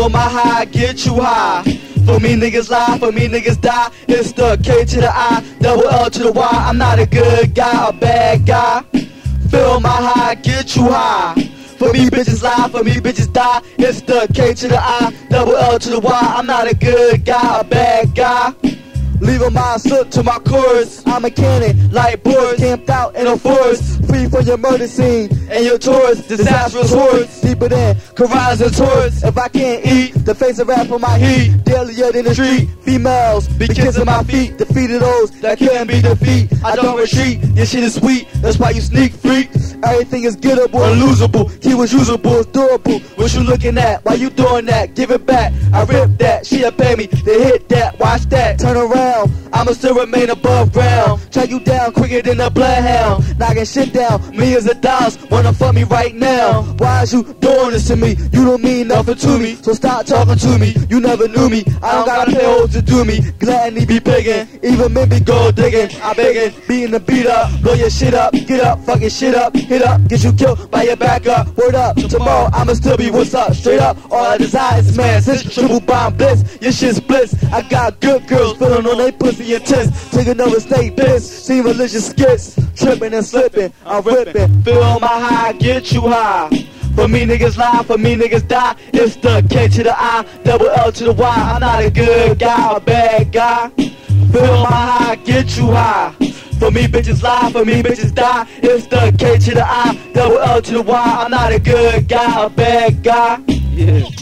Feel my high, get you high. For me niggas lie, for me niggas die. It's the K to the I, double L to the Y. I'm not a good guy, a bad guy. Feel my high, get you high. For me bitches lie, for me bitches die. It's the K to the I, double L to the Y. I'm not a good guy, a bad guy. Leaving my soot to my chorus. I'm a cannon, like boys camped out in a forest. Free from your murder scene and your tours. Disastrous hordes, deeper than horizon tours. If I can't eat, the face of rap on my heat. Deadlier than the street. Females be kissing my feet. Defeated those that can't be defeated. I don't retreat. Your shit is sweet. That's why you sneak freak. Everything is gettable and. He was usable, durable. What you looking at? Why you doing that? Give it back. I rip that. She'll pay me. They hit that. Watch that. Turn around. I'ma still remain above ground. Track you down quicker than a bloodhound. Knocking shit down. Millions of dollars wanna fuck me right now. Why is you doing this to me? You don't mean nothing to me. So stop talking to me. You never knew me. I don't gotta pay hoes to do me. Gladly be begging. Even men be gold digging. I begging. Beating the beat up. Blow your shit up. Get up. Fucking shit up. Hit up. Get you killed by your back up. Word up. Tomorrow I'ma still be what's up. Straight up. All I desire is man. Since triple bomb bliss. Your shit's bliss. I got good girls feeling on they pussy intense. Taking over state piss. See religious skits. Tripping and slipping. I'm ripping. Feel my high. Get you high. For me niggas lie, for me niggas die. It's the K to the I, double L to the Y. I'm not a good guy, a bad guy. Feel my high, get you high. For me bitches lie, for me bitches die. It's the K to the I, double L to the Y. I'm not a good guy, a bad guy. Yeah.